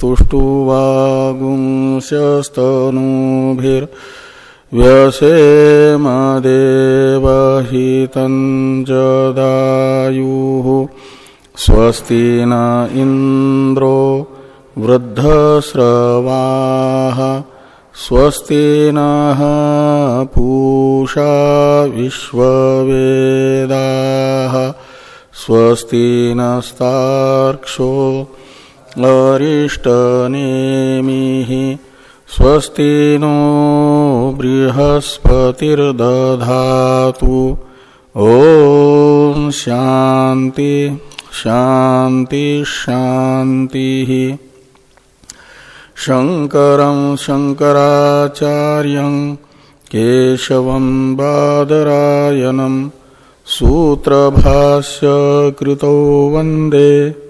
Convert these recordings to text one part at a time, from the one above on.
स्तुष्टुवागुंस्यस्तनूभिर्व्यसेमदेवहितं जदायुः स्वस्ति न इन्द्रो वृद्धस्रवाः स्वस्ति नः पूषा विश्ववेदाः स्वस्ति नस्तार्क्षो अरिष्टनेमिः स्वस्ति नो बृहस्पतिर्दधातु। ॐ शान्ति शान्ति, शान्तिः। शङ्करं शङ्कराचार्यं, केशवं बादरायणं सूत्रभाष्य कृतौ वंदे।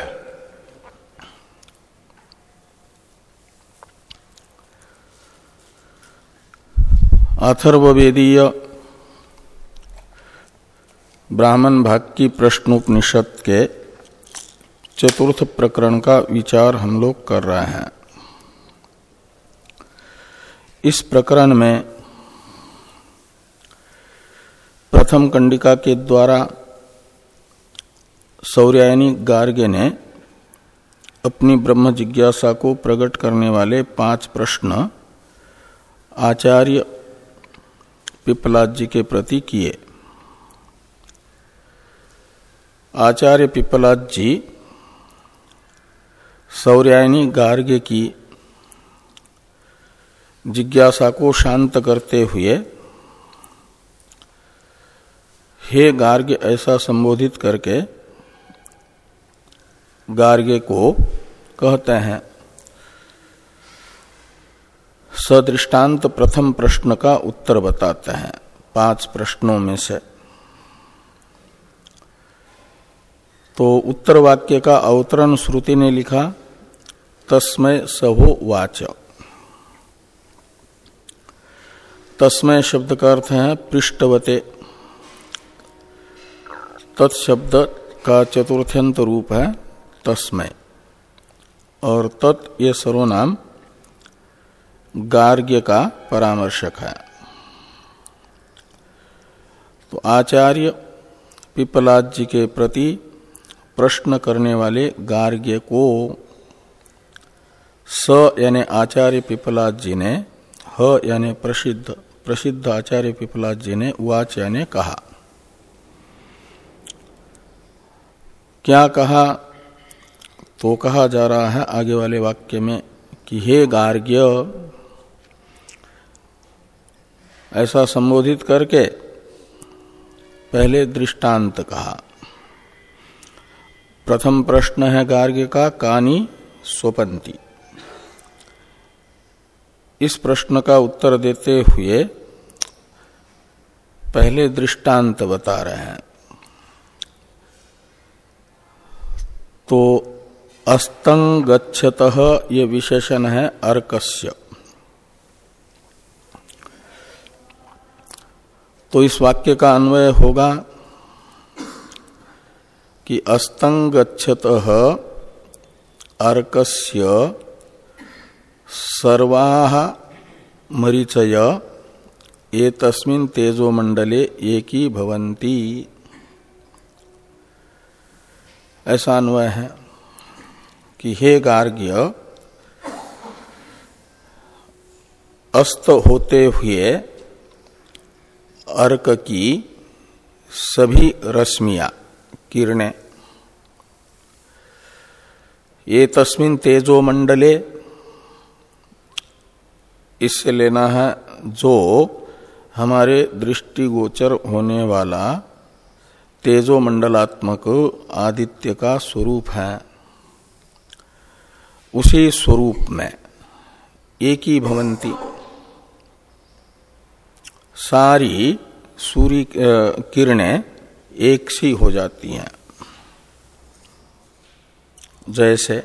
अथर्वेदीय ब्राह्मण भाग की प्रश्नोपनिषद के चतुर्थ प्रकरण का विचार हम लोग कर रहे हैं। इस प्रकरण में प्रथम कंडिका के द्वारा सौर्यायनी गार्गे ने अपनी ब्रह्म जिज्ञासा को प्रकट करने वाले पाँच प्रश्न आचार्य पिपलाद जी के प्रति किए। आचार्य पिपलाद जी सौर्यायनी गार्ग्य की जिज्ञासा को शांत करते हुए, हे गार्ग्य ऐसा संबोधित करके गार्ग्य को कहते हैं सदृष्टांत प्रथम प्रश्न का उत्तर बताते हैं। पाँच प्रश्नों में से। तो उत्तर वाक्य का अवतरण श्रुति ने लिखा तस्मय सहो वाच। तस्मय शब्द का अर्थ है पृष्ठवते। तत्शब्द का चतुर्थ्यंत रूप है तस्मय और तत् ये सर्वनाम गार्ग्य का परामर्शक है। तो आचार्य पिपलाद जी के प्रति प्रश्न करने वाले गार्ग्य को स यानी आचार्य पिपलाद जी ने, ह यानी प्रसिद्ध प्रसिद्ध आचार्य पिपलाद जी ने वाच यानी कहा। क्या कहा? तो कहा जा रहा है आगे वाले वाक्य में कि हे गार्ग्य ऐसा संबोधित करके पहले दृष्टांत कहा। प्रथम प्रश्न है गार्ग्य का, कानी स्वपंती। इस प्रश्न का उत्तर देते हुए पहले दृष्टांत बता रहे हैं। तो अस्तंग गच्छत ये विशेषण है अर्कस्य। तो इस वाक्य का अन्वय होगा कि अस्तंगछत अर्कस्य सर्वा मरीचय ये तस्मिन तेजो मंडले एकी भवंती ऐसा अन्वय है कि हे गार्ग्य, अस्त होते हुए अर्क की सभी रश्मिया, किरणें। ये तस्मिन तेजो मंडले, इससे लेना है जो हमारे दृष्टिगोचर होने वाला तेजो मंडलात्मक आदित्य का स्वरूप है। उसी स्वरूप में एक ही भवंती। सारी सूर्य किरणें एक सी हो जाती हैं। जैसे,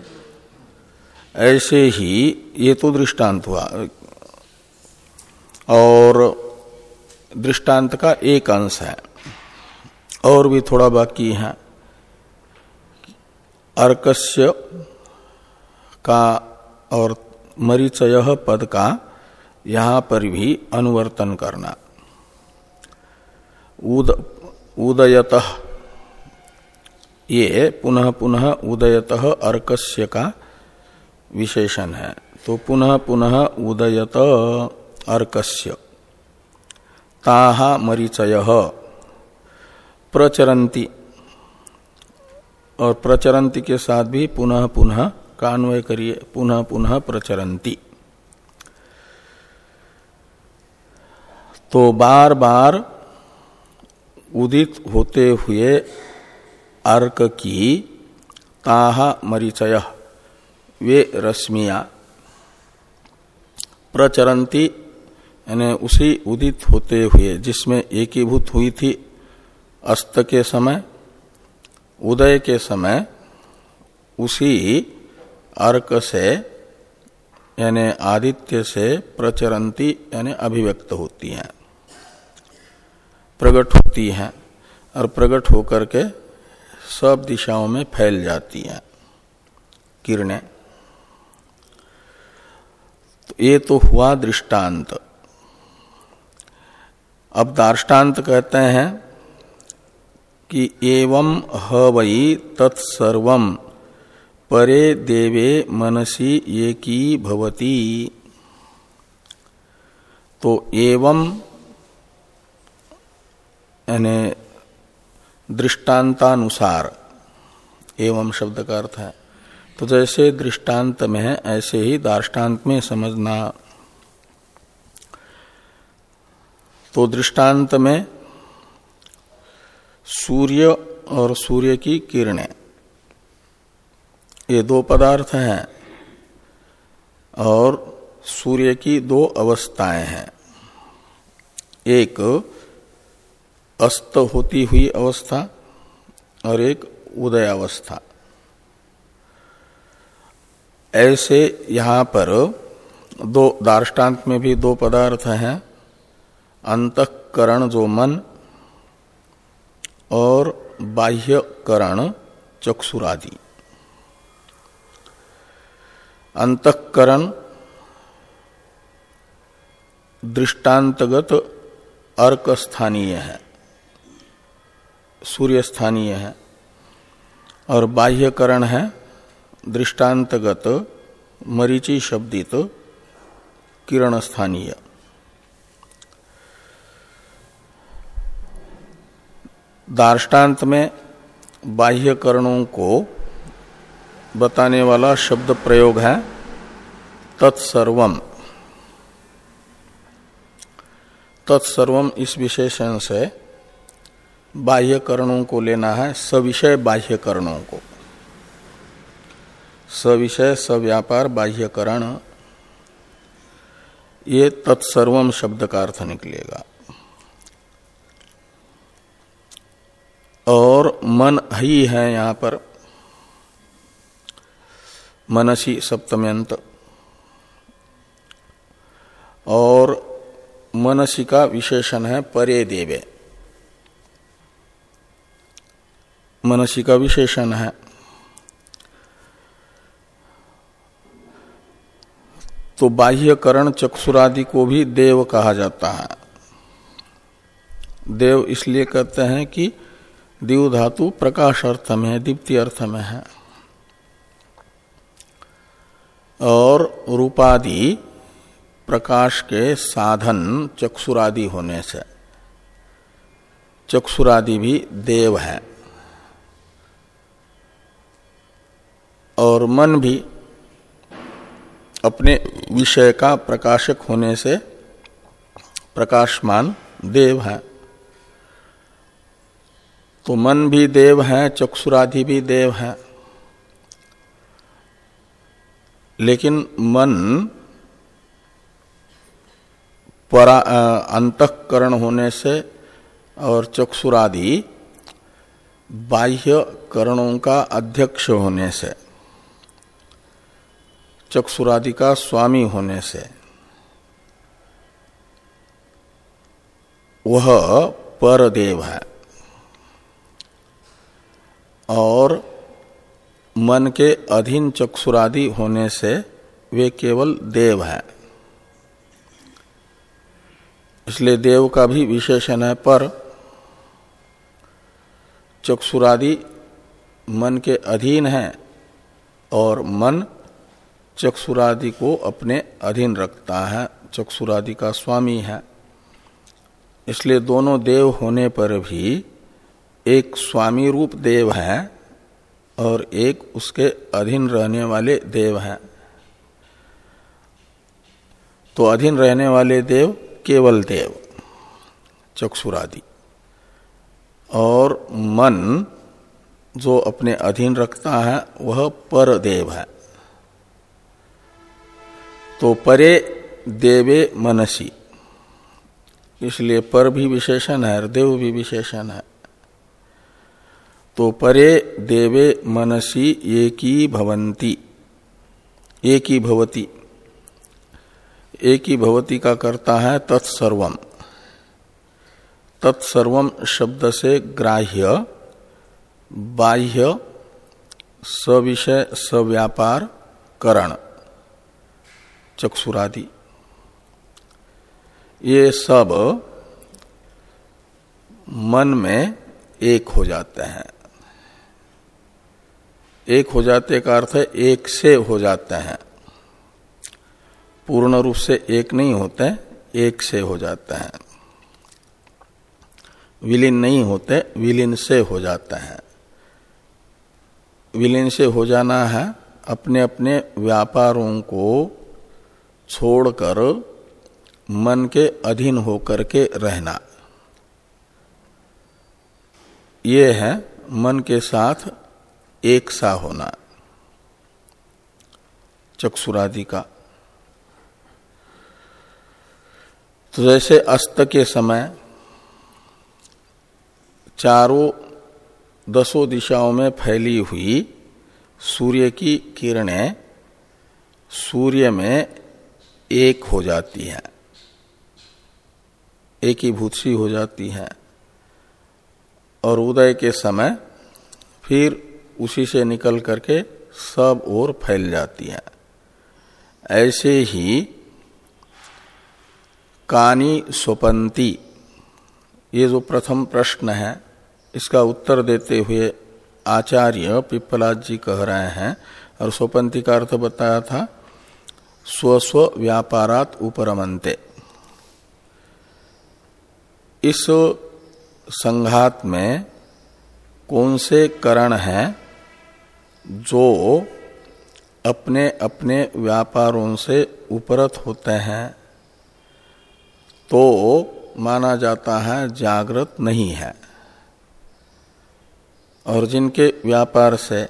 ऐसे ही ये तो दृष्टांत हुआ। और दृष्टांत का एक अंश है। और भी थोड़ा बाकी है। अर्कस्य का और मरीचय पद का यहाँ पर भी अनुवर्तन करना। उद, उदयत। ये पुनः पुनः उदयत अर्कस्य का विशेषण है। तो पुनः पुनः उदयत अर्कस्य। ताहा मरीचय। प्रचरंती और प्रचरंती के साथ भी पुनः पुनः कान्वय करिए, पुनः पुनः प्रचरंती तो बार बार उदित होते हुए अर्क की ताहा मरीचय। वे रश्मिया प्रचरंती यानी उसी उदित होते हुए, जिसमें एकीभूत हुई थी अस्त के समय, उदय के समय, उसी अर्क से, यानी आदित्य से प्रचरंती यानी अभिव्यक्त होती हैं। प्रकट होती हैं और प्रकट होकर के सब दिशाओं में फैल जाती हैं। किरणें। तो ये तो हुआ दृष्टांत। अब दार्ष्टान्त कहते हैं कि एवं हई तत्सर्व परे देवे मनसी ये की भवती। तो एवं यानी दृष्टांतानुसार, एवं शब्द का अर्थ है। तो जैसे दृष्टांत में है, ऐसे ही दार्टान्त में समझना। तो दृष्टांत में सूर्य और सूर्य की किरणें, ये दो पदार्थ हैं, और सूर्य की दो अवस्थाएँ हैं। एक अस्त होती हुई अवस्था और एक उदय अवस्था ऐसे यहाँ पर दो दार्टान्त में भी दो पदार्थ हैं, अंतकरण जो मन और बाह्य करण चक्षुरादि। अंतकरण दृष्टांतगत अर्क स्थानीय है। सूर्य स्थानीय है और बाह्यकरण है दृष्टांतगत मरीचि शब्दित किरण स्थानीय दार्टान्त में बाह्यकरणों को बताने वाला शब्द प्रयोग है तत्सर्वम। तत्सर्वम इस विशेषण से बाह्य करणों को लेना है, सविषय बाह्य करणों को। सविषय, सव्यापार, बाह्यकरण, ये तत्सर्वम शब्द का अर्थ निकलेगा। और मन ही है यहाँ पर। मनसी सप्तम्यंत। और मनसी का विशेषण है, परे देवे। मनसी का विशेषण है तो बाह्यकरण चक्षुरादि को भी देव कहा जाता है। देव इसलिए कहते हैं कि दीव धातु प्रकाश अर्थ में है, दीप्ति अर्थ में है। और रूपादि प्रकाश के साधन चक्षुरादि होने से। चक्षुरादि भी देव है। और मन भी अपने विषय का प्रकाशक होने से प्रकाशमान देव है। तो मन भी देव है चक्षुराधि भी देव है। लेकिन मन परा अंतकरण होने से और चक्षुरादि बाह्य करणों का अध्यक्ष होने से चक्षुरादि का स्वामी होने से। वह परदेव है। और मन के अधीन चक्षुरादि होने से वे केवल देव है। इसलिए देव का भी विशेषण है, पर चक्षुरादि मन के अधीन है और मन चक्षुरादि को अपने अधीन रखता है। चक्षुरादि का स्वामी है। इसलिए दोनों देव होने पर भी एक स्वामी रूप देव है और एक उसके अधीन रहने वाले देव हैं। तो अधीन रहने वाले देव केवल देव, चक्षुरादि। और मन जो अपने अधीन रखता है, वह पर देव है। तो परे देवे मनसी। इसलिए पर भी विशेषण है और देव भी विशेषण है। तो परे देवे मनसी एक भवंती। एक भवती। एक भवती का करता है तत्सर्वम तत्सर्वम शब्द से ग्राह्य, बाह्य, सविषय, सव्यापार, करण। चक्षुरादि। ये सब मन में एक हो जाते हैं। एक हो जाते का अर्थ है एक से हो जाते हैं। पूर्ण रूप से एक नहीं होते, एक से हो जाते हैं। विलीन नहीं होते, विलीन से हो जाते हैं। विलीन से हो जाना है अपने अपने व्यापारों को छोड़कर मन के अधीन होकर के रहना। ये है मन के साथ एक सा होना। चक्षुरादि का। तो जैसे अस्त के समय चारों दसों दिशाओं में फैली हुई सूर्य की किरणें, सूर्य में एक हो जाती हैं। एक ही भूतसी हो जाती हैं। और उदय के समय फिर उसी से निकल करके सब ओर फैल जाती है। ऐसे ही कानी स्वपंती, ये जो प्रथम प्रश्न है, इसका उत्तर देते हुए आचार्य पिप्पलाद जी कह रहे हैं। और स्वपंथी का अर्थ बताया था स्वस्व व्यापारात उपरमंते इस संघात में कौन से करण हैं जो अपने अपने व्यापारों से उपरत होते हैं? तो माना जाता है जागृत नहीं है। और जिनके व्यापार से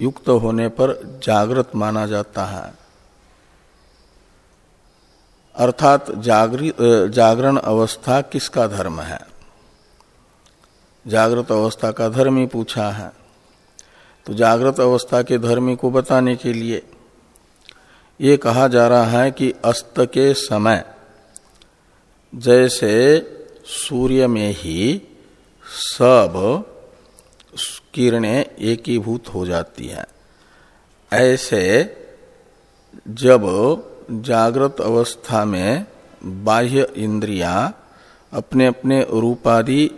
युक्त होने पर जागृत माना जाता है। अर्थात जागरण अवस्था किसका धर्म है? जागृत अवस्था का धर्म ही पूछा है। तो जागृत अवस्था के धर्मी को बताने के लिए ये कहा जा रहा है कि अस्त के समय जैसे सूर्य में ही सब किरणें एकीभूत हो जाती हैं, ऐसे जब जागृत अवस्था में बाह्य इंद्रिया अपने अपने रूपादि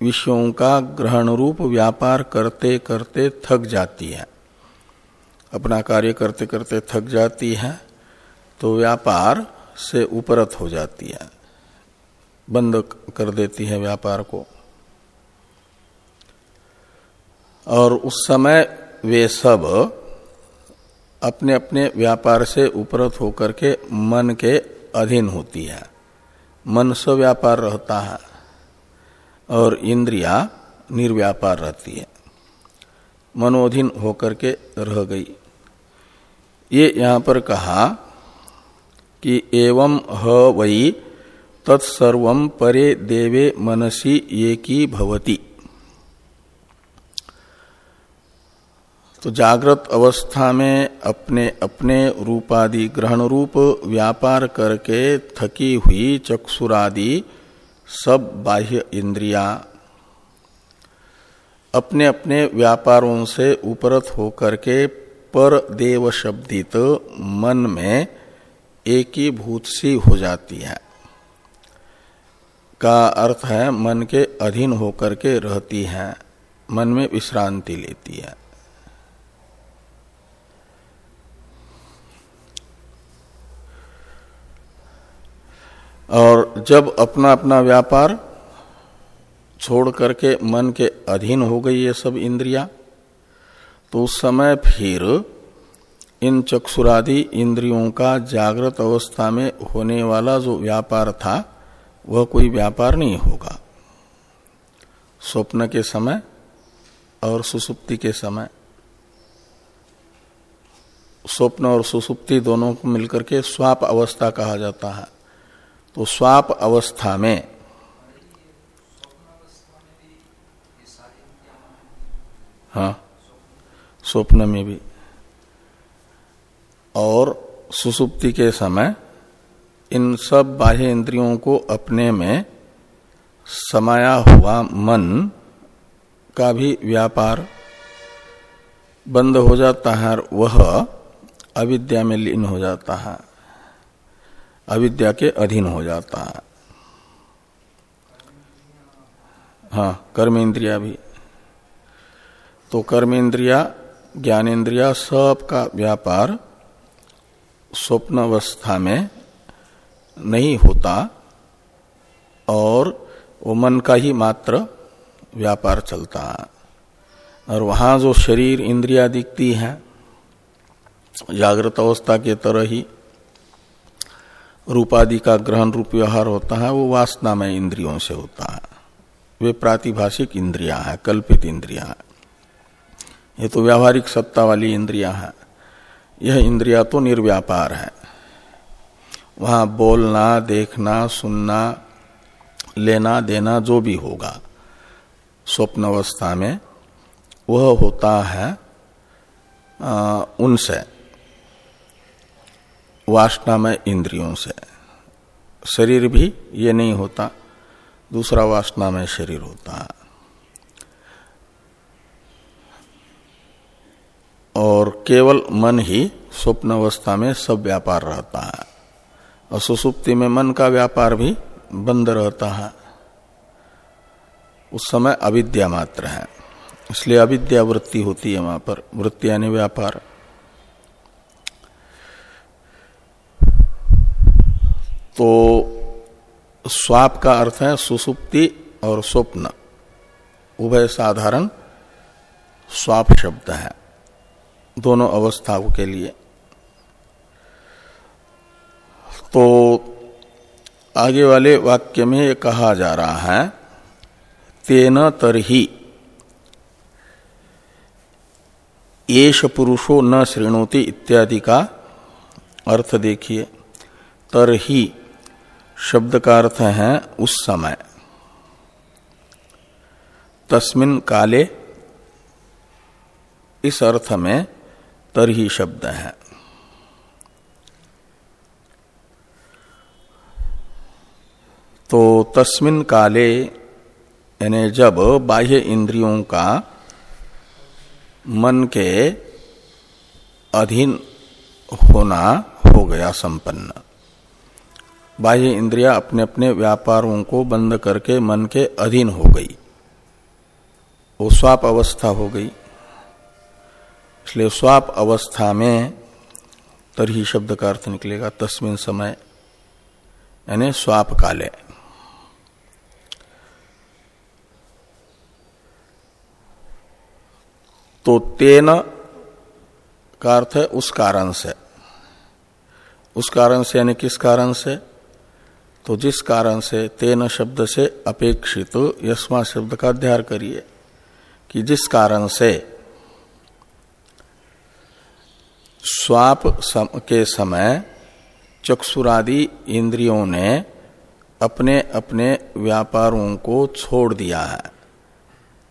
विषयों का ग्रहण रूप व्यापार करते करते थक जाती है। अपना कार्य करते करते थक जाती है तो व्यापार से उपरत हो जाती है। बंद कर देती है व्यापार को। और उस समय वे सब अपने अपने व्यापार से उपरत होकर के मन के अधीन होती है। मन व्यापार रहता है और इंद्रिया निर्व्यापार रहती है। मनोधीन होकर के रह गई। ये यहाँ पर कहा कि एवं ह वही तत्सर्व परे देवे मनसी ये की भवती। तो जागृत अवस्था में अपने अपने रूपादि ग्रहण रूप व्यापार करके थकी हुई चक्षुरादि सब बाह्य इंद्रिया अपने अपने व्यापारों से उपरत होकर के पर देव शब्दित मन में एक ही भूत सी हो जाती है। का अर्थ है मन के अधीन होकर के रहती है, मन में विश्रांति लेती है। और जब अपना अपना व्यापार छोड़ करके मन के अधीन हो गई ये सब इंद्रिया तो उस समय फिर इन चक्षुरादि इंद्रियों का जागृत अवस्था में होने वाला जो व्यापार था, वह कोई व्यापार नहीं होगा। स्वप्न के समय और सुसुप्ति के समय। स्वप्न और सुसुप्ति दोनों को मिलकर के स्वाप अवस्था कहा जाता है। तो स्वाप अवस्था में हाँ स्वप्न में भी। और सुसुप्ति के समय इन सब बाह्य इंद्रियों को अपने में समाया हुआ मन का भी व्यापार बंद हो जाता है और वह अविद्या में लीन हो जाता है। अविद्या के अधीन हो जाता है। हाँ कर्म इंद्रिया भी। तो कर्म इंद्रिया ज्ञानेन्द्रिया सब का व्यापार स्वप्न अवस्था में नहीं होता और वो मन का ही मात्र व्यापार चलता है। और वहाँ जो शरीर इंद्रिया दिखती है, जागृत अवस्था के तरह ही रूपादि का ग्रहण रूप व्यवहार होता है वो वासना में इंद्रियों से होता है। वे प्रातिभाषिक इंद्रिया है कल्पित इंद्रिया है। ये तो व्यावहारिक सत्ता वाली इंद्रिया है। यह इंद्रिया तो निर्व्यापार है। वहाँ बोलना देखना सुनना लेना देना जो भी होगा स्वप्न अवस्था में वह होता है आ, उनसे। वासनामय इंद्रियों से। शरीर भी ये नहीं होता, दूसरा वासनामय शरीर होता। है और केवल मन ही स्वप्न अवस्था में सब व्यापार रहता है। और सुसुप्ति में मन का व्यापार भी बंद रहता है। उस समय अविद्या मात्र है। इसलिए अविद्या वृत्ति होती है वहाँ पर। वृत्ति यानी व्यापार। तो स्वाप का अर्थ है सुसुप्ति और स्वप्न। उभय साधारण स्वाप शब्द है, दोनों अवस्थाओं के लिए। तो आगे वाले वाक्य में ये कहा जा रहा है, तेन तरही येष पुरुषो न श्रेणोति इत्यादि का अर्थ देखिए। तरही शब्द का अर्थ है उस समय। तस्मिन काले इस अर्थ में तरही शब्द है। तो तस्मिन काले यानी जब बाह्य इंद्रियों का मन के अधीन होना हो गया संपन्न। बाह्य इंद्रिया अपने अपने व्यापारों को बंद करके मन के अधीन हो गई। वो स्वाप अवस्था हो गई। इसलिए स्वाप अवस्था में तरही शब्द का अर्थ निकलेगा तस्मिन समय, यानी स्वाप काले। तो तेन का अर्थ है उस कारण से। उस कारण से यानी किस कारण से? तो जिस कारण से तेन शब्द से अपेक्षित यस्मा शब्द का अध्ययन करिए कि जिस कारण से स्वाप सम, के समय चक्षुरादि इंद्रियों ने अपने अपने व्यापारों को छोड़ दिया है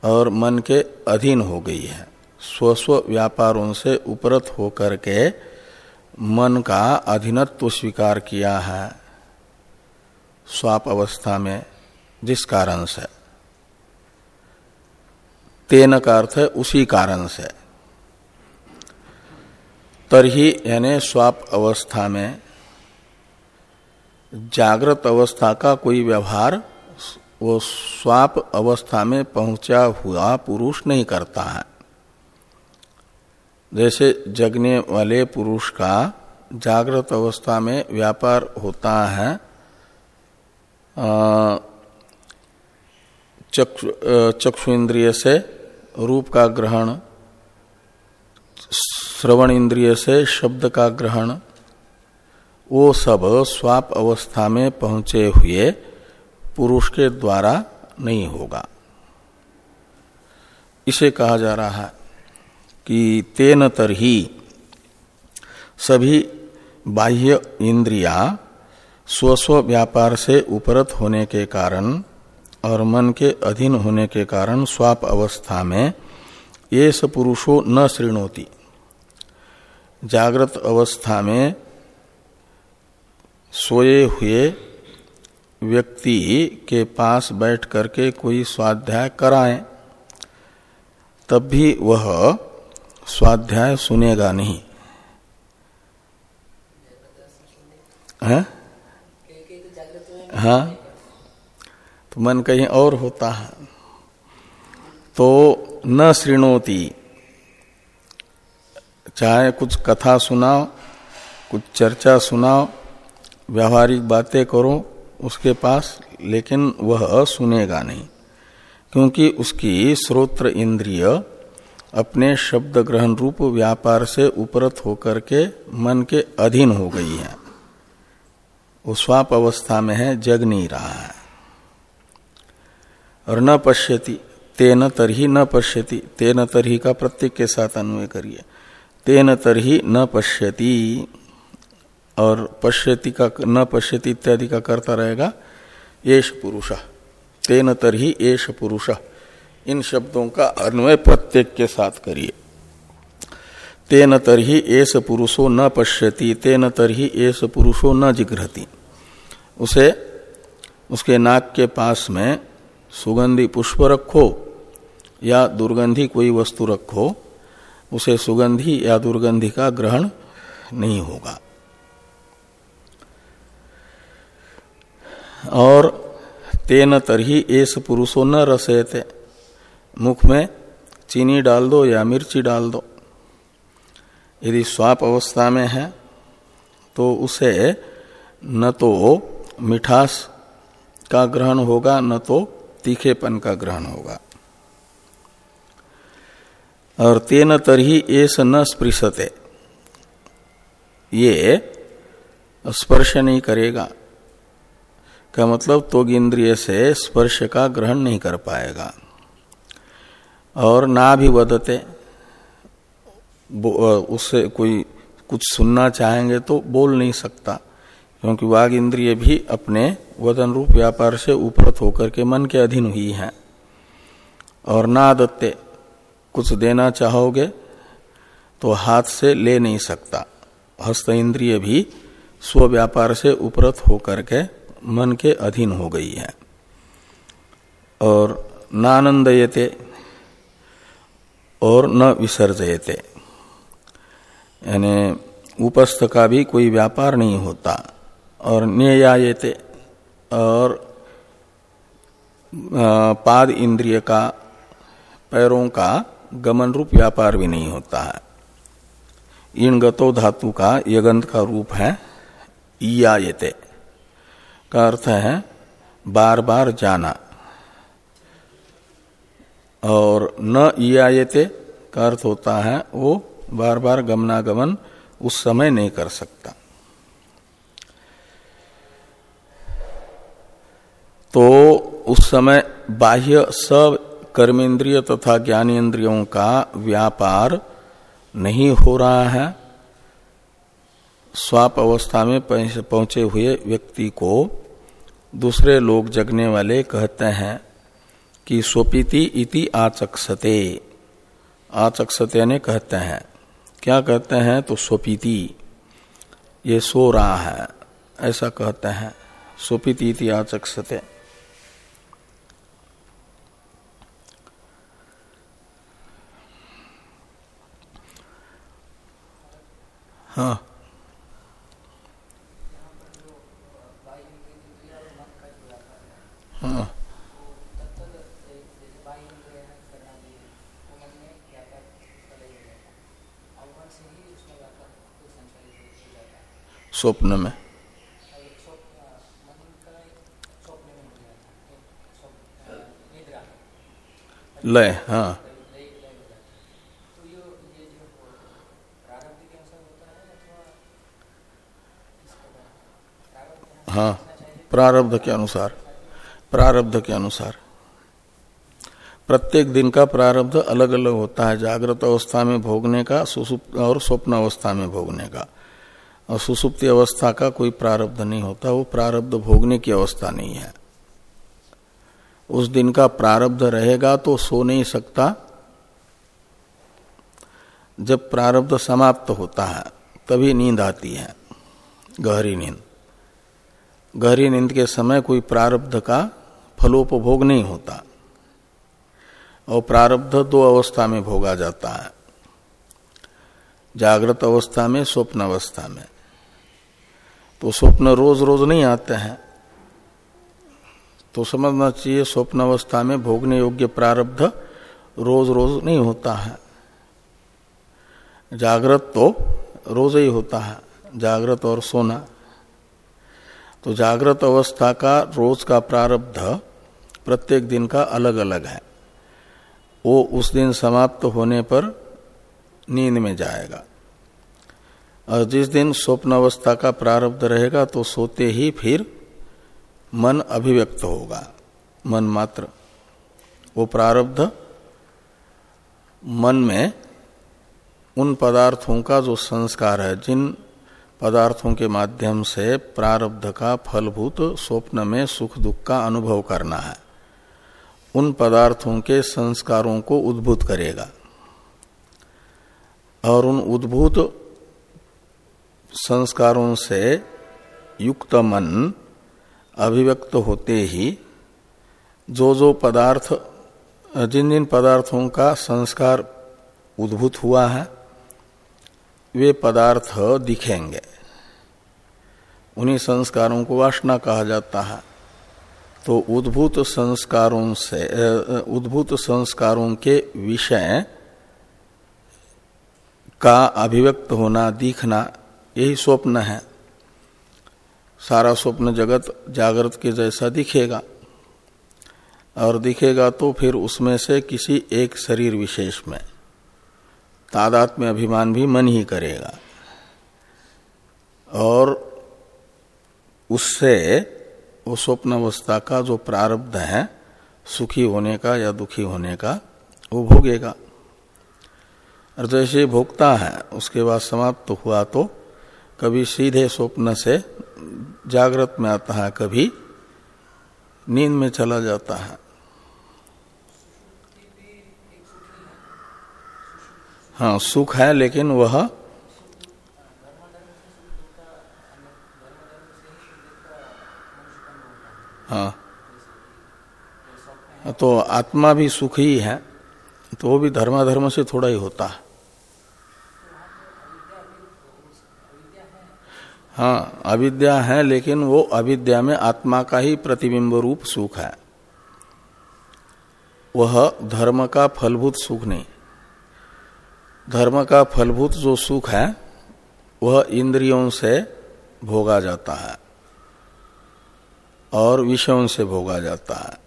और मन के अधीन हो गई है स्वस्व व्यापारों से उपरत होकर के मन का अधीनत्व स्वीकार किया है। स्वाप अवस्था में जिस कारण से। तेन का अर्थ है उसी कारण से। तरही यानी स्वाप अवस्था में जागृत अवस्था का कोई व्यवहार वो स्वाप अवस्था में पहुँचा हुआ पुरुष नहीं करता है। जैसे जगने वाले पुरुष का जागृत अवस्था में व्यापार होता है चक्षु इंद्रिय से रूप का ग्रहण श्रवण इंद्रिय से शब्द का ग्रहण वो सब स्वाप अवस्था में पहुँचे हुए पुरुष के द्वारा नहीं होगा। इसे कहा जा रहा है कि तेन तरही सभी बाह्य इंद्रिया स्वस्व व्यापार से उपरत होने के कारण और मन के अधीन होने के कारण स्वाप अवस्था में ये पुरुषो न श्रृणोती जागृत अवस्था में सोए हुए व्यक्ति के पास बैठ करके कोई स्वाध्याय कराए, तब भी वह स्वाध्याय सुनेगा नहीं। है? हाँ? तो मन कहीं और होता है। तो न श्रृणोती। चाहे कुछ कथा सुनाओ, कुछ चर्चा सुनाओ, व्यावहारिक बातें करो, उसके पास, लेकिन वह सुनेगा नहीं। क्योंकि उसकी श्रोत्र इंद्रिय अपने शब्द ग्रहण रूप व्यापार से उपरत होकर के मन के अधीन हो गई है। वो स्वाप अवस्था में है, जग नहीं रहा है। और न पश्यति, तेन तरही न पश्यति, तेन तरही का प्रत्येक के साथ अन्वय करिए। तेन तरही न पश्यति, और पश्यति का, न पश्यति इत्यादि का करता रहेगा येष पुरुष। तेन तरही एश पुरुष। इन शब्दों का अन्वय प्रत्येक के साथ करिए। तेन तरही एस पुरुषो न पश्यति, तेन तरही एस पुरुषो न जिग्रहती उसे, उसके नाक के पास में सुगंधी पुष्प रखो, या दुर्गंधी कोई वस्तु रखो, उसे सुगंधी या दुर्गंधी का ग्रहण नहीं होगा। और तेन तरही एस पुरुषो न रसयते मुख में चीनी डाल दो या मिर्ची डाल दो। यदि स्वाप अवस्था में है तो उसे न तो मिठास का ग्रहण होगा, न तो तीखेपन का ग्रहण होगा। और तेन तरही एस न स्पृशते। ये स्पर्श नहीं करेगा। का मतलब तो इंद्रिय से स्पर्श का ग्रहण नहीं कर पाएगा। और ना भी वदते। उससे कोई कुछ सुनना चाहेंगे तो बोल नहीं सकता, क्योंकि वाघ इंद्रिय भी अपने वदन रूप व्यापार से उपरत होकर के मन के अधीन हुई है। और ना दत्ते कुछ देना चाहोगे तो हाथ से ले नहीं सकता। हस्त इंद्रिय भी स्व व्यापार से उपरत होकर के मन के अधीन हो गई है। और नानंदयते, और न विसर्जयते। यानी उपस्थ का भी कोई व्यापार नहीं होता और न्यायते और पाद इंद्रिय का, पैरों का गमन रूप व्यापार भी नहीं होता है। इन गतो धातु का यगंत का रूप है ईयायते, का अर्थ है बार बार जाना। और न ईयायते का अर्थ होता है वो बार बार गमनागमन उस समय नहीं कर सकता। तो उस समय बाह्य सब कर्मेंद्रिय तथा ज्ञानेन्द्रियों का व्यापार नहीं हो रहा है। स्वाप अवस्था में पहुँचे हुए व्यक्ति को दूसरे लोग जगने वाले कहते हैं कि स्वपीति इति आचक्षते। आचक्षते ने कहते हैं। क्या कहते हैं तो स्वपीति। ये सो रहा है, ऐसा कहते हैं, स्वपीति इति आचक्षते। हाँ। हाँ। स्वप्न में। लय हाँ। हाँ प्रारब्ध के अनुसार, प्रारब्ध के अनुसार। प्रत्येक दिन का प्रारब्ध अलग अलग होता है, जागृत अवस्था में भोगने का, सुसुप्त और स्वप्न अवस्था में भोगने का। और सुसुप्ति अवस्था का कोई प्रारब्ध नहीं होता, वो प्रारब्ध भोगने की अवस्था नहीं है। उस दिन का प्रारब्ध रहेगा तो सो नहीं सकता। जब प्रारब्ध समाप्त होता है, तभी नींद आती है, गहरी नींद। गहरी नींद के समय कोई प्रारब्ध का फलोपभोग नहीं होता। और प्रारब्ध दो अवस्था में भोगा जाता है, जागृत अवस्था में, स्वप्न अवस्था में। तो स्वप्न रोज रोज नहीं आते हैं। तो समझना चाहिए स्वप्न अवस्था में भोगने योग्य प्रारब्ध रोज रोज नहीं होता है। जागृत तो रोज ही होता है, जागृत और सोना। तो जागृत अवस्था का रोज का प्रारब्ध प्रत्येक दिन का अलग अलग है। वो उस दिन समाप्त होने पर नींद में जाएगा। और जिस दिन स्वप्न अवस्था का प्रारब्ध रहेगा तो सोते ही फिर मन अभिव्यक्त होगा। मन मात्र। वो प्रारब्ध मन में उन पदार्थों का जो संस्कार है, जिन पदार्थों के माध्यम से प्रारब्ध का फलभूत स्वप्न में सुख दुख का अनुभव करना है, उन पदार्थों के संस्कारों को उद्भूत करेगा। और उन उद्भूत संस्कारों से युक्त मन अभिव्यक्त होते ही जो जो पदार्थ, जिन जिन पदार्थों का संस्कार उद्भूत हुआ है, वे पदार्थ दिखेंगे। उन्हीं संस्कारों को वासना कहा जाता है। तो उद्भूत संस्कारों से, उद्भूत संस्कारों के विषय का अभिव्यक्त होना, दिखना यही स्वप्न है। सारा स्वप्न जगत जागृत के जैसा दिखेगा। और दिखेगा तो फिर उसमें से किसी एक शरीर विशेष में। तादात में अभिमान भी मन ही करेगा। और उससे वो स्वप्न अवस्था का जो प्रारब्ध है, सुखी होने का या दुखी होने का, वो भोगेगा। और जैसे भोगता है, उसके बाद समाप्त तो हुआ तो कभी सीधे स्वप्न से जागृत में आता है, कभी नींद में चला जाता है। हाँ सुख है, लेकिन वह हाँ तो आत्मा भी सुख ही है तो वो भी धर्माधर्म से थोड़ा ही होता है। हाँ अविद्या है, लेकिन वो अविद्या में आत्मा का ही प्रतिबिंब रूप सुख है। वह धर्म का फलभूत सुख नहीं। धर्म का फलभूत जो सुख है, वह इंद्रियों से भोगा जाता है और विषयों से भोगा जाता है।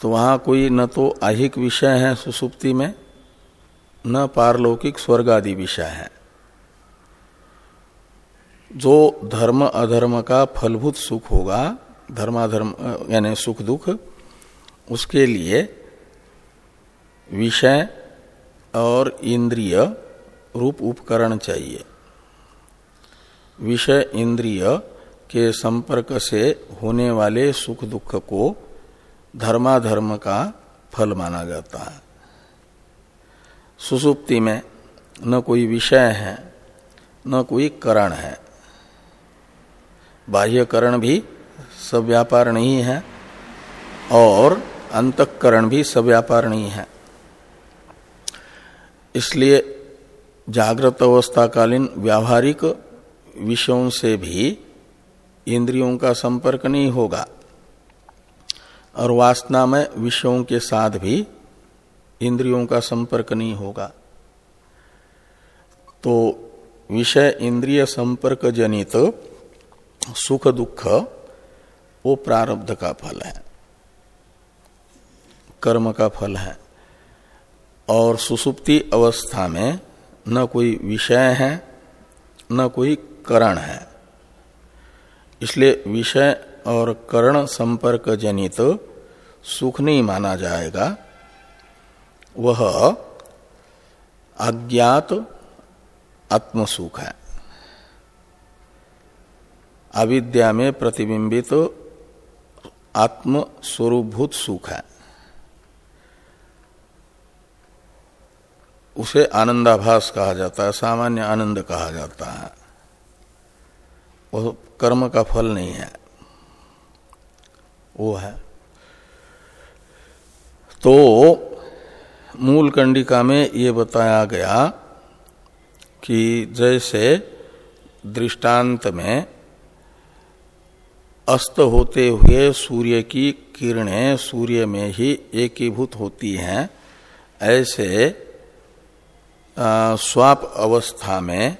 तो वहाँ कोई न तो आहिक विषय है सुसुप्ति में, न पारलौकिक स्वर्ग आदि विषय है। जो धर्म अधर्म का फलभूत सुख होगा, धर्माधर्म यानी सुख दुख, उसके लिए विषय और इंद्रिय रूप उपकरण चाहिए। विषय इंद्रिय के संपर्क से होने वाले सुख दुख को धर्माधर्म का फल माना जाता है। सुसुप्ति में न कोई विषय है, न कोई करण है। बाह्य करण भी सब व्यापार नहीं है और अंतकरण भी सब व्यापार नहीं है। इसलिए जागृत अवस्था कालीन व्यावहारिक विषयों से भी इंद्रियों का संपर्क नहीं होगा और वासना में विषयों के साथ भी इंद्रियों का संपर्क नहीं होगा। तो विषय इंद्रिय संपर्क जनित सुख दुख वो प्रारब्ध का फल है। कर्म का फल है। और सुसुप्ति अवस्था में न कोई विषय है, न कोई करण है। इसलिए विषय और करण संपर्क जनित सुख नहीं माना जाएगा। वह अज्ञात आत्मसुख है। अविद्या में प्रतिबिंबित तो आत्म स्वरूपभूत सुख है। उसे आनंदाभास कहा जाता है, सामान्य आनंद कहा जाता है। वो कर्म का फल नहीं है। वो है। तो मूल कंडिका में ये बताया गया कि जैसे दृष्टांत में अस्त होते हुए सूर्य की किरणें सूर्य में ही एकीभूत होती हैं, ऐसे स्वाप अवस्था में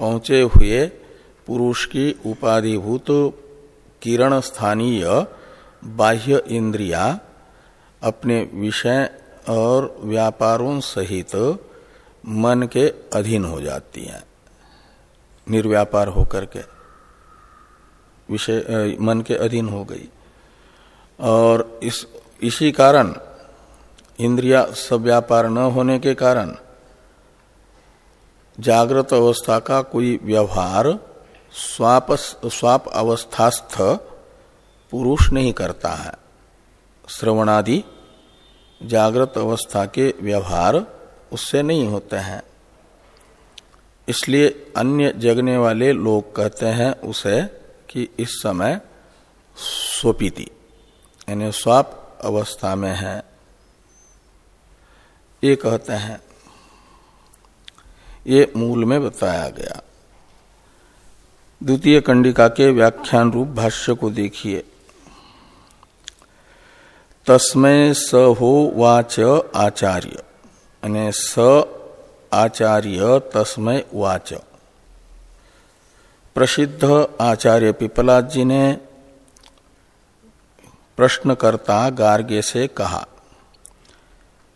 पहुँचे हुए पुरुष की उपाधिभूत किरण स्थानीय बाह्य इंद्रिया अपने विषय और व्यापारों सहित मन के अधीन हो जाती हैं, निर्व्यापार होकर के। विषय मन के अधीन हो गई। और इस, इसी कारण इंद्रिया सब व्यापार न होने के कारण जागृत अवस्था का कोई व्यवहार स्वाप स्वाप अवस्थास्थ पुरुष नहीं करता है। श्रवणादि जागृत अवस्था के व्यवहार उससे नहीं होते हैं। इसलिए अन्य जगने वाले लोग कहते हैं उसे कि इस समय स्वपीति यानी स्वाप अवस्था में है। ये कहते हैं, ये मूल में बताया गया। द्वितीय कंडिका के व्याख्यान रूप भाष्य को देखिए। तस्मय स हो वाच आचार्य, यानी स आचार्य तस्मय वाच। प्रसिद्ध आचार्य पिपलाद जी ने प्रश्नकर्ता गार्गे से कहा,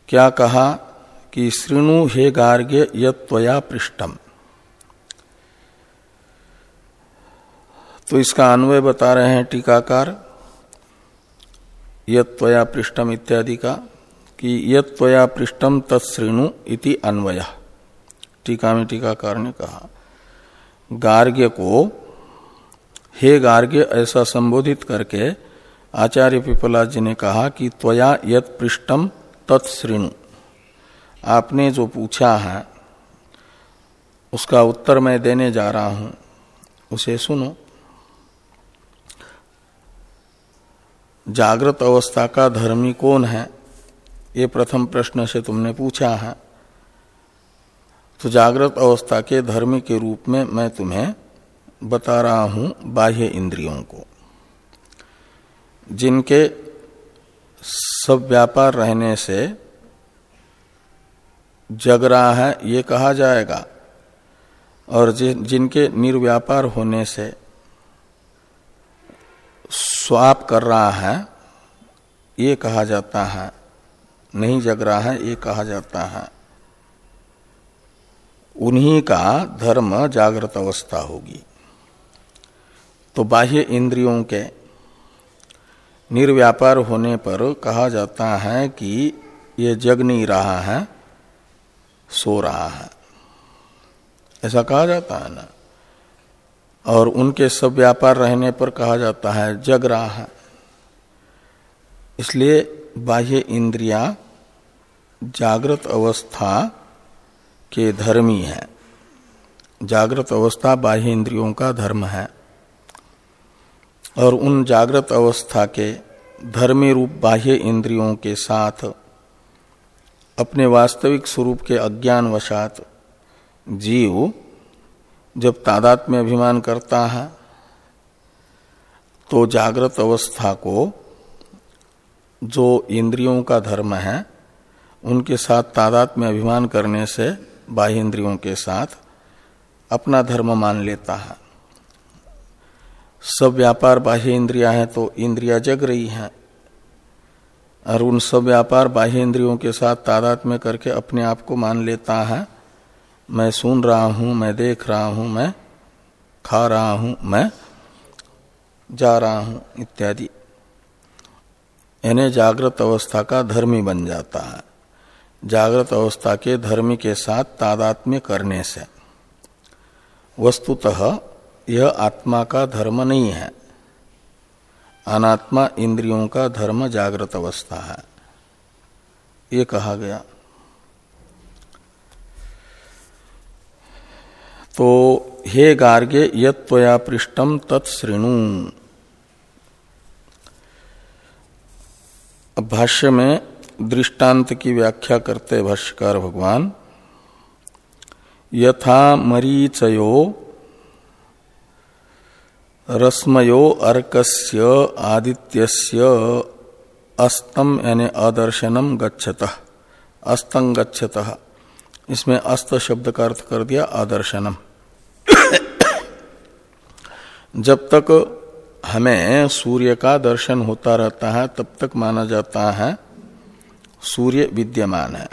क्या कहा कि श्रृणु हे गार्ग्य यया पृष्ठम तो इसका अन्वय बता रहे हैं टीकाकार यया पृष्ठम इत्यादि का, कि यया पृष्ठम तत्श्रेणु इति अन्वय। टीका में टीकाकार ने कहा गार्ग्य को, हे गार्ग्य, ऐसा संबोधित करके आचार्य पिपला जी ने कहा कि त्वया यत पृष्ठम तत्श्रेणु आपने जो पूछा है, उसका उत्तर मैं देने जा रहा हूँ। उसे सुनो। जागृत अवस्था का धर्मी कौन है? ये प्रथम प्रश्न से तुमने पूछा है। तो जागृत अवस्था के धर्मी के रूप में मैं तुम्हें बता रहा हूँ बाह्य इंद्रियों को, जिनके सब व्यापार रहने से जग रहा है, ये कहा जाएगा। और जिनके निर्व्यापार होने से स्वाप कर रहा है, ये कहा जाता है। नहीं जग रहा है, ये कहा जाता है। उन्हीं का धर्म जागृत अवस्था होगी। तो बाह्य इंद्रियों के निर्व्यापार होने पर कहा जाता है कि ये जग नहीं रहा है, सो रहा है। ऐसा कहा जाता है ना? और उनके सब व्यापार रहने पर कहा जाता है जग रहा है। इसलिए बाह्य इंद्रिया जागृत अवस्था के धर्मी है जागृत अवस्था बाह्य इंद्रियों का धर्म है। और उन जागृत अवस्था के धर्मी रूप बाह्य इंद्रियों के साथ अपने वास्तविक स्वरूप के अज्ञान वशात जीव जब तादात में अभिमान करता है तो जागृत अवस्था को जो इंद्रियों का धर्म है, उनके साथ तादात में अभिमान करने से बाह्य इंद्रियों के साथ अपना धर्म मान लेता है। सब व्यापार बाह्य इंद्रिया है तो इंद्रिया जग रही हैं। और उन सब व्यापार बाह्य इंद्रियों के साथ तादात में करके अपने आप को मान लेता है। मैं सुन रहा हूँ, मैं देख रहा हूँ, मैं खा रहा हूँ, मैं जा रहा हूँ, इत्यादि। यानी जागृत अवस्था का धर्मी बन जाता है। जागृत अवस्था के धर्मी के साथ तादात्म्य करने से। वस्तुतः, यह आत्मा का धर्म नहीं है। अनात्मा इंद्रियों का धर्म जागृत अवस्था है। ये कहा गया। तो हे गार्गे यया पृष्ठम तत्सृणु भाष्य में दृष्टांत की व्याख्या करते भाष्यकार भगवान, यथा मरीचयो रश्मयो अर्कस्य आदित्यस्य अस्तम यानी अदर्शनम गच्छत। अस्तं गच्छत। इसमें अस्त शब्द का अर्थ कर दिया आदर्शनम। जब तक हमें सूर्य का दर्शन होता रहता है, तब तक माना जाता है सूर्य विद्यमान है।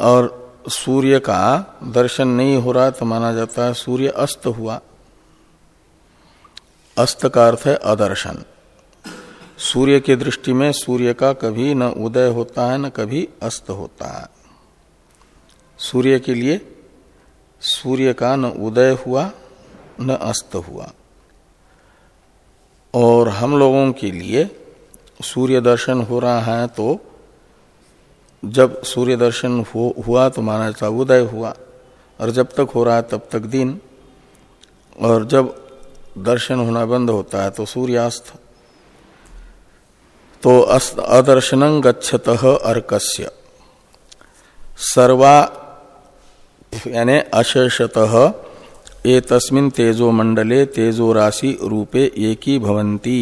और सूर्य का दर्शन नहीं हो रहा तो माना जाता है सूर्य अस्त हुआ। अस्त का अर्थ है अदर्शन। सूर्य की दृष्टि में सूर्य का कभी न उदय होता है, न कभी अस्त होता है। सूर्य के लिए सूर्य का न उदय हुआ, न अस्त हुआ। और हम लोगों के लिए सूर्य दर्शन हो रहा है तो जब सूर्य दर्शन हो, हुआ तो माना जाता उदय हुआ। और जब तक हो रहा है तब तक दिन। और जब दर्शन होना बंद होता है तो सूर्यास्त। तो अदर्शन गच्छत अर्कस्य। सर्वा यानी अशेषतः ए तस्मिन तेजो मंडले तेजो राशि रूपे एक भवंती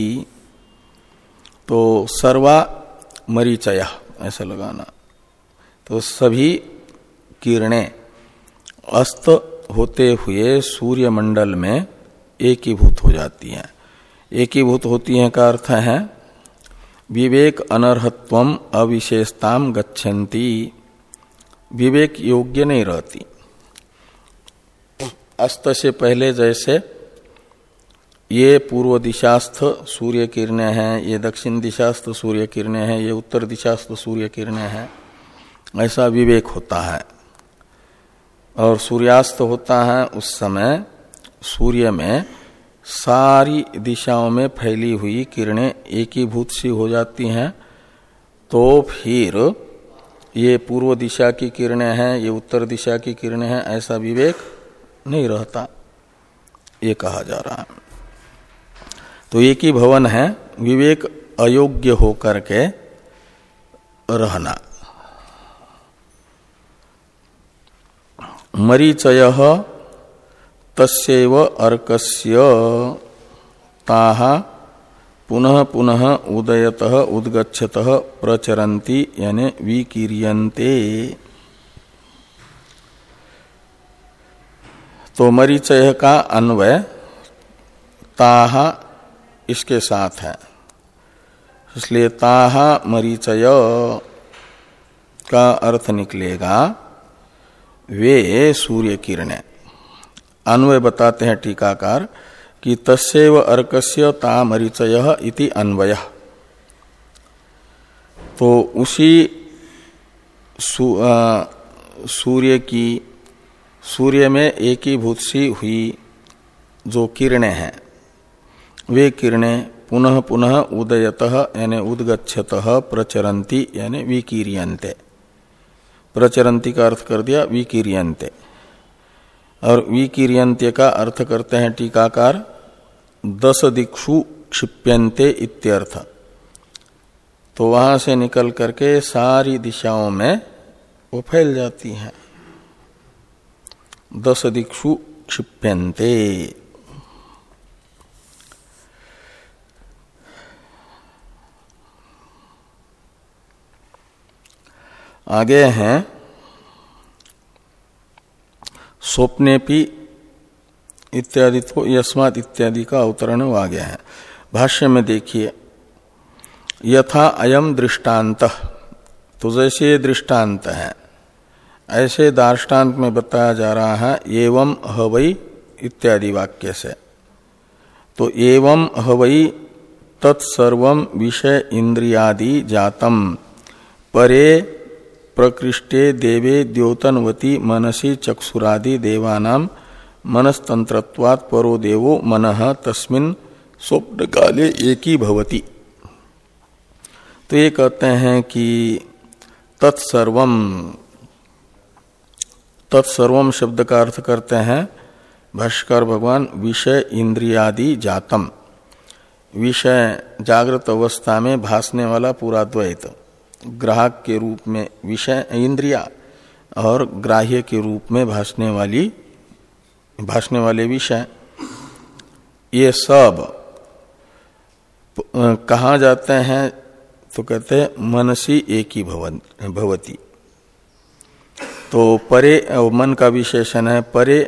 तो सर्वा मरीचया, ऐसा लगाना। तो सभी किरणें अस्त होते हुए सूर्य मंडल में एकीभूत हो जाती हैं। एकीभूत होती हैं का अर्थ है, विवेक अनर्हत्व अविशेषताम गच्छन्ति। विवेक योग्य नहीं रहती। अस्त से पहले जैसे ये पूर्व दिशास्थ सूर्य किरणें हैं, ये दक्षिण दिशास्थ सूर्य किरणें हैं, ये उत्तर दिशास्थ सूर्य किरणें हैं। ऐसा विवेक होता है। और सूर्यास्त होता है उस समय सूर्य में सारी दिशाओं में फैली हुई किरणें एक ही भूत सी हो जाती हैं। तो फिर ये पूर्व दिशा की किरणें हैं, ये उत्तर दिशा की किरणें हैं, ऐसा विवेक नहीं रहता, ये कहा जा रहा है। तो एक ही भवन है, विवेक अयोग्य होकर के रहना। मरीचय तस्व ताहा पुनः पुनः उदयत उद्गछत प्रचरन्ति, यानी विकीर्यन्ते। तो मरीचय का अन्वय ताहा इसके साथ है। इसलिए ताहा मरीचय का अर्थ निकलेगा वे सूर्य किरणें। अन्वय बताते हैं टीकाकार कि तस्व अर्कस्य तामरिचय इति अन्वय। तो उसी सू, आ, सूर्य की सूर्य में एकीभूत सी हुई जो किरणें हैं वे किरणें पुनः पुनः उदयत, यानी उदगछत प्रचरंती यानी विकीरियंते प्रचरंती का अर्थ कर दिया विकीरियंते और विकीरियंत्य का अर्थ करते हैं टीकाकार, दस दिक्षु क्षिप्यंते इत्यर्थ। तो वहाँ से निकल करके सारी दिशाओं में वो फैल जाती हैं। दस दिक्षु क्षिप्यंते आगे हैं। स्वप्ने भी इत्यादि तो यस्मात इत्यादि का अवतरण आ गया है। भाष्य में देखिए, यथा अयम दृष्टांत तो जैसे दृष्टांत है, ऐसे दार्ष्टान्त में बताया जा रहा है, एवं हवई इत्यादि वाक्य से। तो एवं हवई तत्सर्व विषय इंद्रियादि जातम, परे प्रकृष्टे देवे द्योतनवती मनसी चक्षुरादि देवानाम मनस्तंत्रत्वात् परो देवो मन तस्मिन स्वप्न काले एक ही तो ये कहते हैं कि तत्सर्वम तत्सर्वम शब्द का अर्थ करते हैं, भाष्कर भगवान विषय इंद्रियादि जातम। विषय जागृत अवस्था में भासने वाला पूरा द्वैत। ग्राहक के रूप में विषय, इंद्रिया और ग्राह्य के रूप में भाषने वाली भाषने वाले विषय। ये सब कहा जाते हैं? तो कहते हैं, मनसी एक ही भवन, भवती। तो परे मन का विशेषण है, परे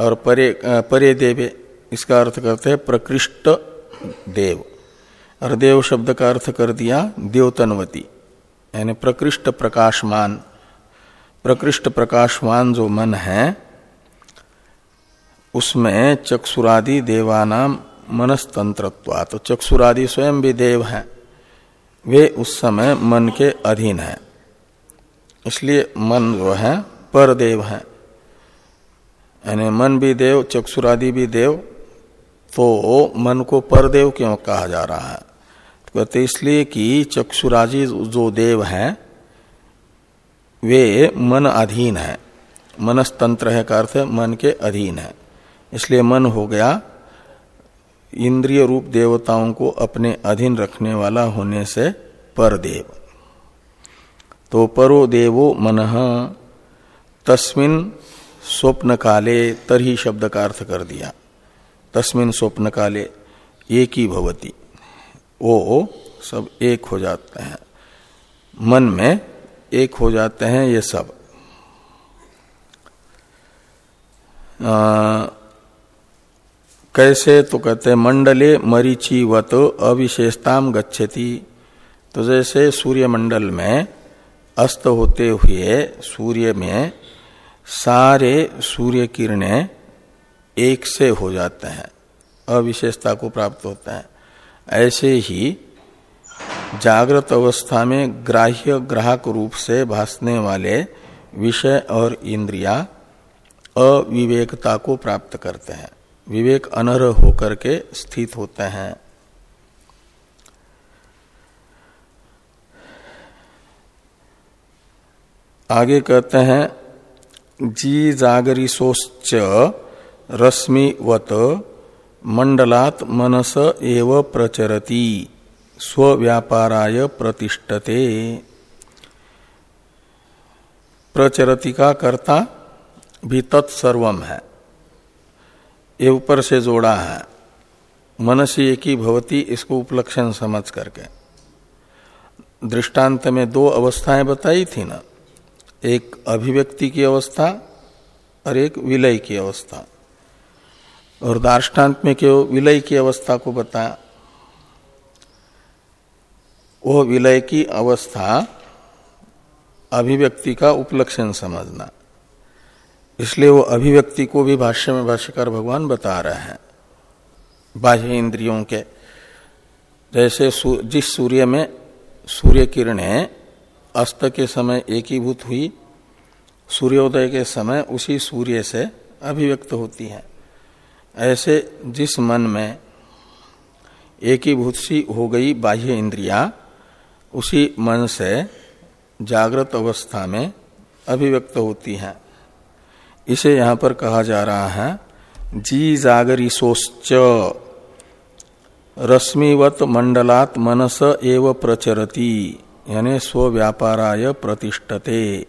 और परे परे देवे। इसका अर्थ करते हैं, प्रकृष्ट देव। और देव शब्द का अर्थ कर दिया देवतनवती यानी प्रकृष्ट प्रकाशमान प्रकृष्ट प्रकाशमान जो मन है, उसमें चक्षुरादि देवानाम मनस्तंत्रत्वा तो चक्षुरादि स्वयं भी देव है। वे उस समय मन के अधीन है। इसलिए मन जो है पर देव है। यानी मन भी देव, चक्षुरादि भी देव तो मन को परदेव क्यों कहा जा रहा है? कहते इसलिए कि चक्षुराजी जो देव है, वे मन अधीन है। मनस्तंत्र है का अर्थ मन के अधीन है। इसलिए मन हो गया इंद्रिय रूप देवताओं को अपने अधीन रखने वाला होने से परदेव। तो परो देवो मन, तस्मिन स्वप्न काले तरही शब्द का अर्थ कर दिया। तस्मिन स्वप्न काले एक ही भवती। वो सब एक हो जाते हैं। मन में एक हो जाते हैं ये सब। आ, कैसे तो कहते मंडले मरीचिवत अविशेषताम गच्छति। तो जैसे सूर्य मंडल में अस्त होते हुए सूर्य में सारे सूर्य किरणें एक से हो जाते हैं अविशेषता को प्राप्त होते है। ऐसे ही जागृत अवस्था में ग्राह्य ग्राहक रूप से भासने वाले विषय और इंद्रिया अविवेकता को प्राप्त करते हैं। विवेक अनर्ह होकर के स्थित होते हैं। आगे कहते हैं, जी जागरिशोश्च रश्मिवत मंडलात मनस एव प्रचरती स्व्यापाराय प्रतिष्ठते। प्रचरती का कर्ता भी तत्सर्वम है, ये ऊपर से जोड़ा है। मनसी एक ही भवती इसको उपलक्षण समझ करके। दृष्टांत में दो अवस्थाएँ बताई थी ना, एक अभिव्यक्ति की अवस्था और एक विलय की अवस्था। और दार्ष्टान्त में केवल विलय की अवस्था को बताया वह विलय की अवस्था अभिव्यक्ति का उपलक्षण समझना। इसलिए वो अभिव्यक्ति को भी भाष्य में भाष्यकार भगवान बता रहे हैं। बाह्य इंद्रियों के, जैसे जिस सूर्य में सूर्य किरणें अस्त के समय एकीभूत हुई, सूर्योदय के समय उसी सूर्य से अभिव्यक्त होती है। ऐसे जिस मन में एकीभूत सी हो गई बाह्य इंद्रिया, उसी मन से जागृत अवस्था में अभिव्यक्त होती है। इसे यहाँ पर कहा जा रहा है जी जागरिशोश्च रश्मिवत मंडलात मनस एव प्रचरती, यानी व्यापाराय प्रतिष्ठते।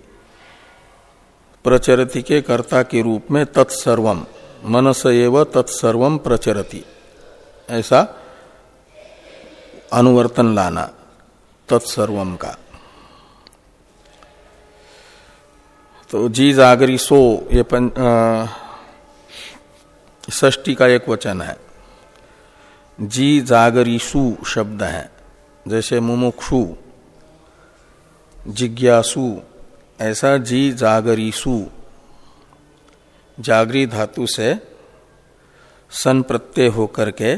प्रचरति के कर्ता के रूप में तत्सर्वम। मनस एव तत्सर्व प्रचरति। ऐसा अनुवर्तन लाना तत्सर्वम का। तो जी जागरी सो, ये ष्टी का एक वचन है। जी जागरीसु शब्द है, जैसे मुमुक्षु, जिज्ञासु, ऐसा जी जागरीसु जागरी धातु से सन प्रत्यय होकर के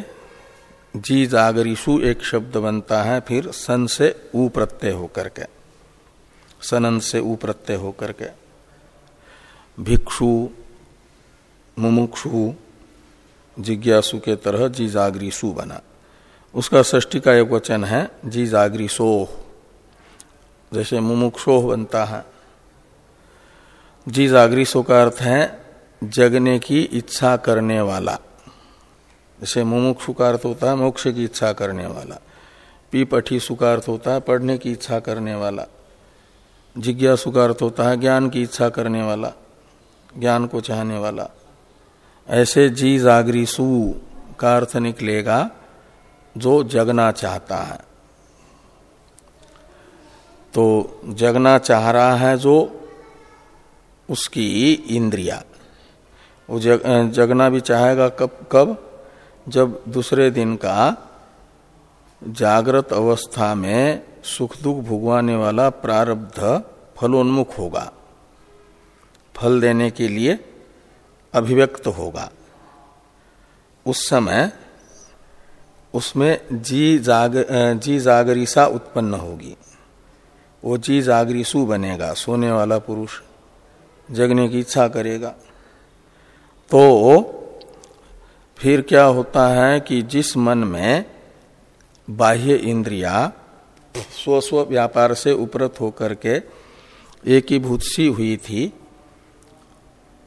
जी जागरीसु एक शब्द बनता है, फिर सन से ऊ प्रत्यय होकर के, सनन से ऊ प्रत्यय होकर के। भिक्षु, मुमुक्षु, जिज्ञासु के तरह जी जागरीसु बना। उसका ष्टी का एक वचन है, जी जागरीसोह जैसे मुमुक्षोह बनता है, जी जागरीसो का अर्थ है जगने की इच्छा करने वाला। जैसे मुमुक्षु का अर्थ होता है, मोक्ष की इच्छा करने वाला। पी पठी सुकार्थ होता है, पढ़ने की इच्छा करने वाला। जिज्ञासु का अर्थ होता है, ज्ञान की इच्छा करने वाला, ज्ञान को चाहने वाला। ऐसे जी जागरी सु का अर्थ निकलेगा, जो जगना चाहता है। तो जगना चाह रहा है जो उसकी इंद्रिया। वो जग, जगना भी चाहेगा कब कब? जब दूसरे दिन का जागृत अवस्था में सुख दुख भुगवाने वाला प्रारब्ध फलोन्मुख होगा। फल देने के लिए अभिव्यक्त होगा। उस समय उसमें जी जाग जी जागरीसा उत्पन्न होगी। वो जी जागरीसु बनेगा सोने वाला पुरुष जगने की इच्छा करेगा। तो फिर क्या होता है कि जिस मन में बाह्य इंद्रिया स्व स्व व्यापार से उपरत होकर के एक ही भूत सी हुई थी,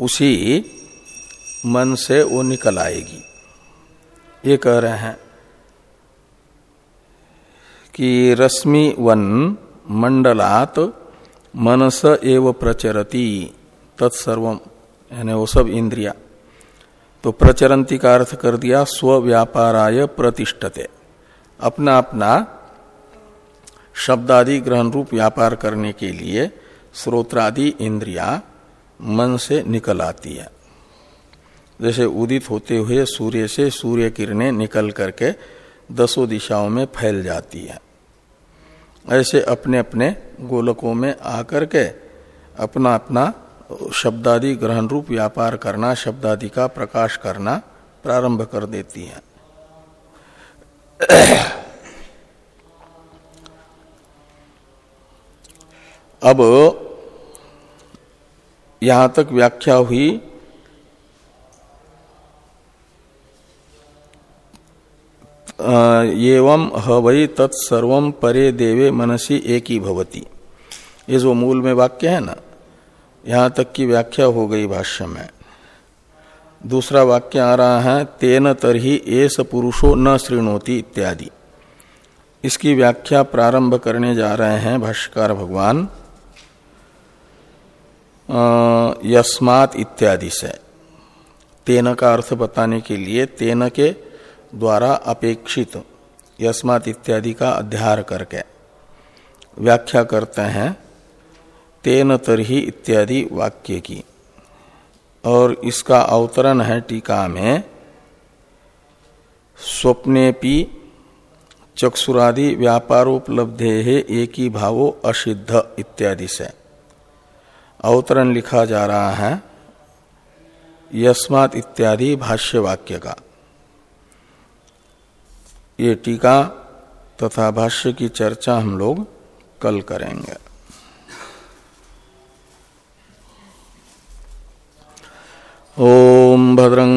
उसी मन से वो निकल आएगी। ये कह रहे हैं कि रश्मि वन मंडलात मनस एव प्रचरती, तत्सर्व, यानी वो सब इंद्रिया। तो प्रचरंती का अर्थ कर दिया स्व व्यापाराय प्रतिष्ठते। अपना अपना शब्दादि ग्रहण रूप व्यापार करने के लिए स्रोत्रादि इंद्रिया मन से निकल आती है। जैसे उदित होते हुए सूर्य से सूर्य किरणें निकल करके दसों दिशाओं में फैल जाती है। ऐसे अपने अपने गोलकों में आकर के अपना अपना शब्दादि ग्रहण रूप व्यापार करना, शब्दादि का प्रकाश करना प्रारंभ कर देती है। अब यहाँ तक व्याख्या हुई एवं हवई तत्सर्व परे देवे मनसी एक ही भवती। ये जो मूल में वाक्य है ना यहाँ तक की व्याख्या हो गई भाष्य में। दूसरा वाक्य आ रहा है, तेन तरही एस पुरुषो न श्रृणोती इत्यादि। इसकी व्याख्या प्रारंभ करने जा रहे हैं भाष्यकार भगवान। यस्मात इत्यादि से। तेन का अर्थ बताने के लिए तेन के द्वारा अपेक्षित यस्मात इत्यादि का अध्यार करके। व्याख्या करते हैं तेन तरही इत्यादि वाक्य की। और इसका अवतरण है टीका में स्वप्ने चक्षुरादि व्यापारोपलब्धे है एक ही भावो असिद्ध इत्यादि से। अवतरण लिखा जा रहा है, यस्मात इत्यादि भाष्य वाक्य का। ये टीका तथा भाष्य की चर्चा हम लोग कल करेंगे। ओम भद्रंग